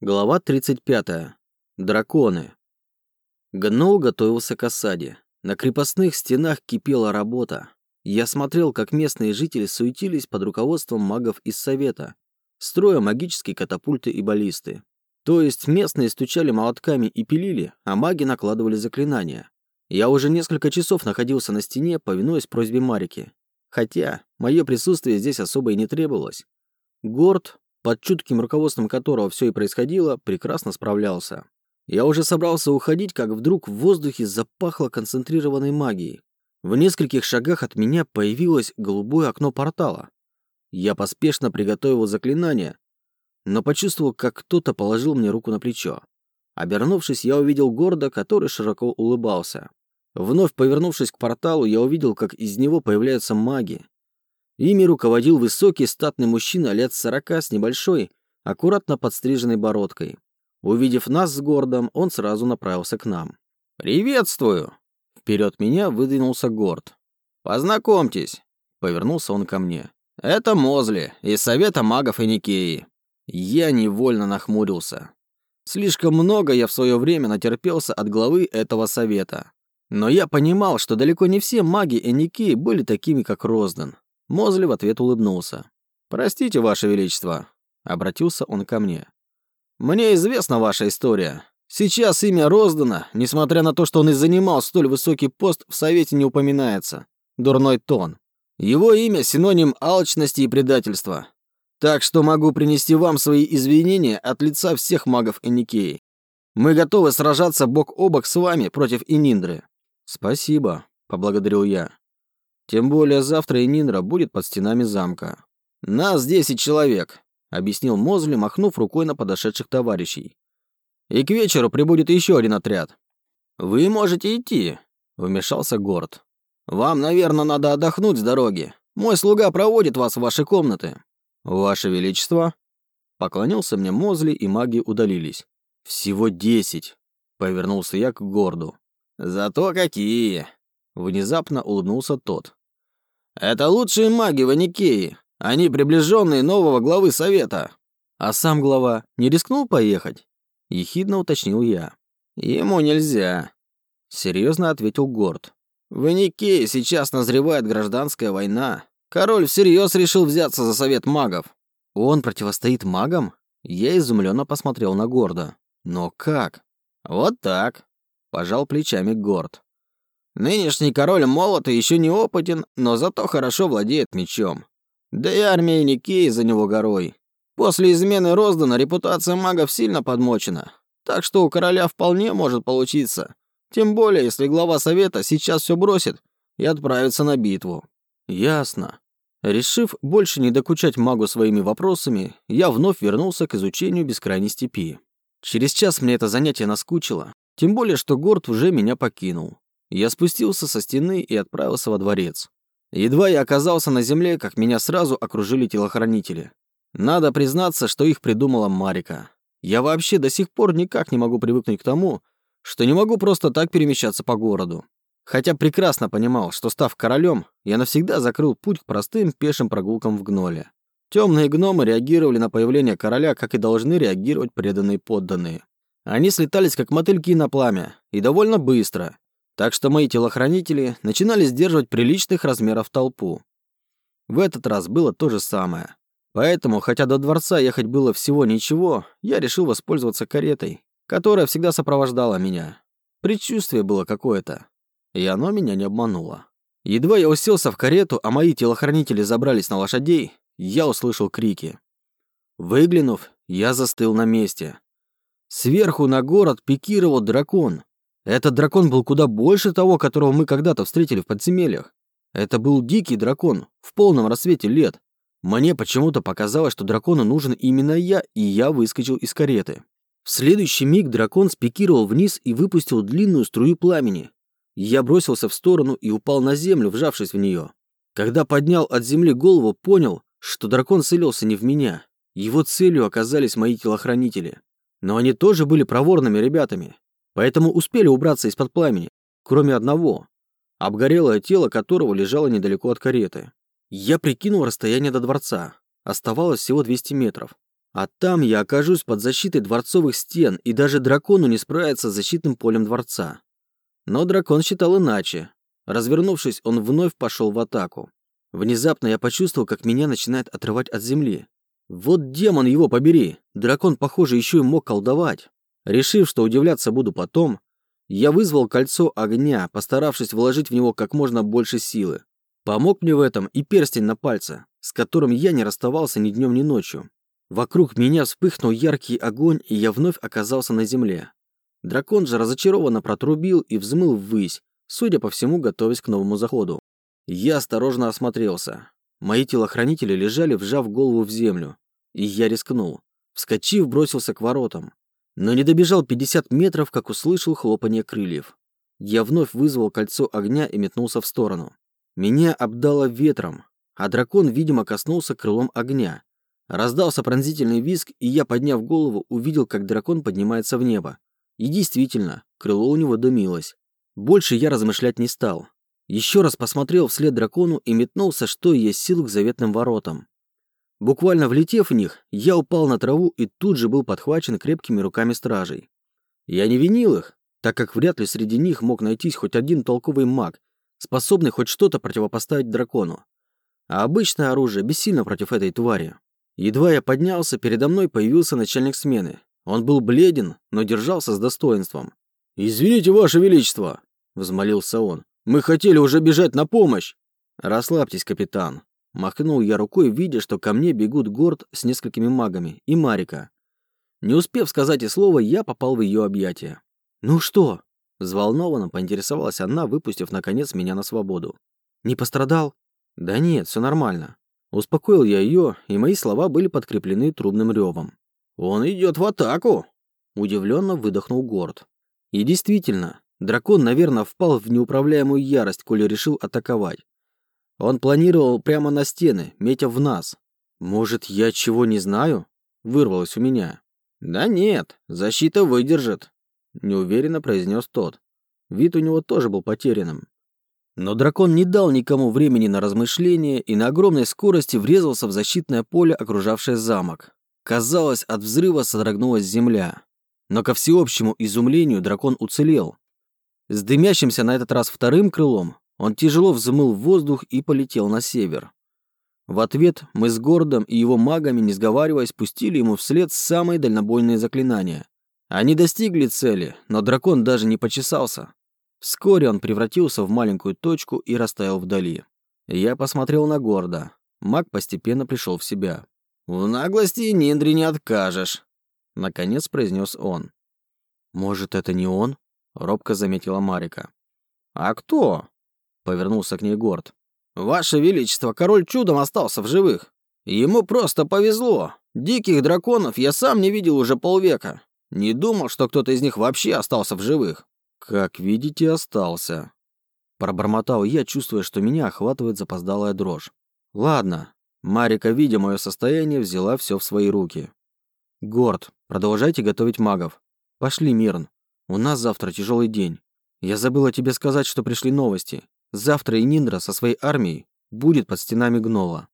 Глава 35. Драконы. Гнол готовился к осаде. На крепостных стенах кипела работа. Я смотрел, как местные жители суетились под руководством магов из Совета, строя магические катапульты и баллисты. То есть местные стучали молотками и пилили, а маги накладывали заклинания. Я уже несколько часов находился на стене, повинуясь просьбе Марики. Хотя мое присутствие здесь особо и не требовалось. Горд, под чутким руководством которого все и происходило, прекрасно справлялся. Я уже собрался уходить, как вдруг в воздухе запахло концентрированной магией. В нескольких шагах от меня появилось голубое окно портала. Я поспешно приготовил заклинание, но почувствовал, как кто-то положил мне руку на плечо. Обернувшись, я увидел Горда, который широко улыбался. Вновь повернувшись к порталу, я увидел, как из него появляются маги. Ими руководил высокий статный мужчина лет сорока с небольшой, аккуратно подстриженной бородкой. Увидев нас с Гордом, он сразу направился к нам. «Приветствую!» Вперед меня выдвинулся Горд. «Познакомьтесь!» Повернулся он ко мне. «Это Мозли из Совета магов Эникеи». Я невольно нахмурился. Слишком много я в свое время натерпелся от главы этого совета. Но я понимал, что далеко не все маги Эникеи были такими, как Роздан. Мозли в ответ улыбнулся. «Простите, Ваше Величество», — обратился он ко мне. «Мне известна ваша история. Сейчас имя Роздана, несмотря на то, что он и занимал столь высокий пост, в Совете не упоминается. Дурной тон. Его имя — синоним алчности и предательства. Так что могу принести вам свои извинения от лица всех магов Эникеи. Мы готовы сражаться бок о бок с вами против Ининдры». «Спасибо», — поблагодарил я. Тем более завтра и Нинра будет под стенами замка. «Нас десять человек», — объяснил Мозли, махнув рукой на подошедших товарищей. «И к вечеру прибудет еще один отряд». «Вы можете идти», — вмешался Горд. «Вам, наверное, надо отдохнуть с дороги. Мой слуга проводит вас в ваши комнаты». «Ваше Величество», — поклонился мне Мозли, и маги удалились. «Всего десять», — повернулся я к Горду. «Зато какие!» — внезапно улыбнулся тот. Это лучшие маги в Аникее. Они приближенные нового главы совета. А сам глава не рискнул поехать? Ехидно уточнил я. Ему нельзя. Серьезно ответил Горд. В Аникее сейчас назревает гражданская война. Король всерьез решил взяться за совет магов. Он противостоит магам? Я изумленно посмотрел на Горда. Но как? Вот так. Пожал плечами Горд. Нынешний король молод и еще не опытен, но зато хорошо владеет мечом. Да и армия Никеи за него горой. После измены Роздана репутация магов сильно подмочена, так что у короля вполне может получиться. Тем более, если глава совета сейчас все бросит и отправится на битву. Ясно. Решив больше не докучать магу своими вопросами, я вновь вернулся к изучению бескрайней степи. Через час мне это занятие наскучило, тем более, что Горд уже меня покинул. Я спустился со стены и отправился во дворец. Едва я оказался на земле, как меня сразу окружили телохранители. Надо признаться, что их придумала Марика. Я вообще до сих пор никак не могу привыкнуть к тому, что не могу просто так перемещаться по городу. Хотя прекрасно понимал, что став королем, я навсегда закрыл путь к простым пешим прогулкам в гноле. Темные гномы реагировали на появление короля, как и должны реагировать преданные подданные. Они слетались как мотыльки на пламя, и довольно быстро. Так что мои телохранители начинали сдерживать приличных размеров толпу. В этот раз было то же самое. Поэтому, хотя до дворца ехать было всего ничего, я решил воспользоваться каретой, которая всегда сопровождала меня. Предчувствие было какое-то. И оно меня не обмануло. Едва я уселся в карету, а мои телохранители забрались на лошадей, я услышал крики. Выглянув, я застыл на месте. Сверху на город пикировал дракон. Этот дракон был куда больше того, которого мы когда-то встретили в подземельях. Это был дикий дракон, в полном рассвете лет. Мне почему-то показалось, что дракону нужен именно я, и я выскочил из кареты. В следующий миг дракон спикировал вниз и выпустил длинную струю пламени. Я бросился в сторону и упал на землю, вжавшись в нее. Когда поднял от земли голову, понял, что дракон целился не в меня. Его целью оказались мои телохранители. Но они тоже были проворными ребятами поэтому успели убраться из-под пламени, кроме одного, обгорелое тело которого лежало недалеко от кареты. Я прикинул расстояние до дворца. Оставалось всего 200 метров. А там я окажусь под защитой дворцовых стен, и даже дракону не справится с защитным полем дворца. Но дракон считал иначе. Развернувшись, он вновь пошел в атаку. Внезапно я почувствовал, как меня начинает отрывать от земли. Вот демон его побери! Дракон, похоже, еще и мог колдовать. Решив, что удивляться буду потом, я вызвал кольцо огня, постаравшись вложить в него как можно больше силы. Помог мне в этом и перстень на пальце, с которым я не расставался ни днем, ни ночью. Вокруг меня вспыхнул яркий огонь, и я вновь оказался на земле. Дракон же разочарованно протрубил и взмыл ввысь, судя по всему, готовясь к новому заходу. Я осторожно осмотрелся. Мои телохранители лежали, вжав голову в землю. И я рискнул. Вскочив, бросился к воротам. Но не добежал 50 метров, как услышал хлопанье крыльев. Я вновь вызвал кольцо огня и метнулся в сторону. Меня обдало ветром, а дракон, видимо, коснулся крылом огня. Раздался пронзительный визг, и я, подняв голову, увидел, как дракон поднимается в небо. И действительно, крыло у него дымилось. Больше я размышлять не стал. Еще раз посмотрел вслед дракону и метнулся, что есть сил к заветным воротам. Буквально влетев в них, я упал на траву и тут же был подхвачен крепкими руками стражей. Я не винил их, так как вряд ли среди них мог найтись хоть один толковый маг, способный хоть что-то противопоставить дракону. А обычное оружие бессильно против этой твари. Едва я поднялся, передо мной появился начальник смены. Он был бледен, но держался с достоинством. «Извините, Ваше Величество!» – взмолился он. Мы хотели уже бежать на помощь!» «Расслабьтесь, капитан!» Махнул я рукой, видя, что ко мне бегут Горд с несколькими магами и Марика. Не успев сказать и слова, я попал в ее объятия. «Ну что?» Взволнованно поинтересовалась она, выпустив, наконец, меня на свободу. «Не пострадал?» «Да нет, все нормально». Успокоил я ее, и мои слова были подкреплены трубным ревом. «Он идет в атаку!» Удивленно выдохнул Горд. И действительно, Дракон, наверное, впал в неуправляемую ярость, коли решил атаковать. Он планировал прямо на стены, метя в нас. «Может, я чего не знаю?» – вырвалось у меня. «Да нет, защита выдержит», – неуверенно произнес тот. Вид у него тоже был потерянным. Но дракон не дал никому времени на размышления и на огромной скорости врезался в защитное поле, окружавшее замок. Казалось, от взрыва содрогнулась земля. Но ко всеобщему изумлению дракон уцелел. С дымящимся на этот раз вторым крылом он тяжело взмыл в воздух и полетел на север. В ответ мы с Гордом и его магами, не сговариваясь, пустили ему вслед самые дальнобойные заклинания. Они достигли цели, но дракон даже не почесался. Вскоре он превратился в маленькую точку и растаял вдали. Я посмотрел на Горда. Маг постепенно пришел в себя. «В наглости Ниндри не откажешь», — наконец произнес он. «Может, это не он?» робко заметила Марика. «А кто?» — повернулся к ней Горд. «Ваше Величество, король чудом остался в живых. Ему просто повезло. Диких драконов я сам не видел уже полвека. Не думал, что кто-то из них вообще остался в живых». «Как видите, остался». Пробормотал я, чувствуя, что меня охватывает запоздалая дрожь. «Ладно». Марика, видя мое состояние, взяла все в свои руки. «Горд, продолжайте готовить магов. Пошли, Мирн. У нас завтра тяжелый день. Я забыла тебе сказать, что пришли новости. Завтра и Ниндра со своей армией будет под стенами Гнола.